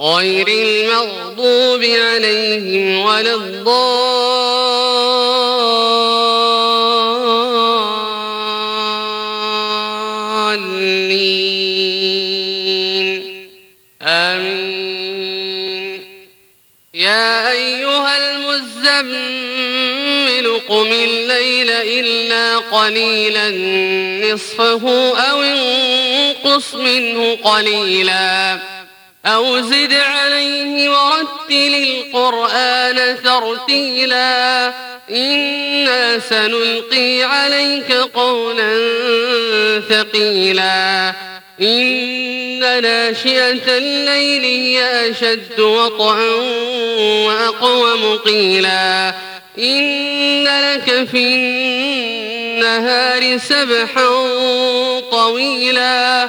غير المغضوب عليهم ولا الضالين. آمين. يا أيها المزمل قم الليل إلا قليلا نصفه أو انقص منه قليلاً. أو زد عليه ورتل القرآن ترتيلا إنا سنلقي عليك قولا ثقيلا إن ناشئة الليل هي أشد وطئا وأقوم قيلا إن لك في النهار سبحا طويلا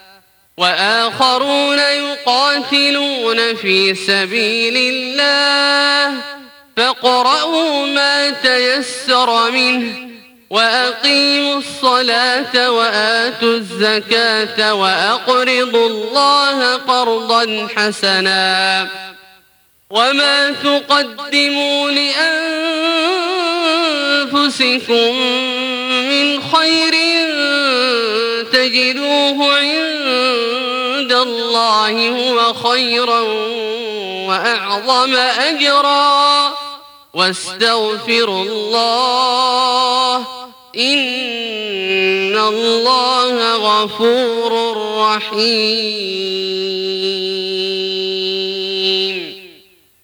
وآخرون يقاتلون في سبيل الله. فاقرؤوا ما تيسر منه وأقيموا الصلاة وآتوا الزكاة وأقرضوا الله قرضا حسنا. وما تقدموا لأنفسكم من خير تجدوه عند الله هو خيرا وأعظم أجرا. واستغفروا الله إن الله غفور رحيم.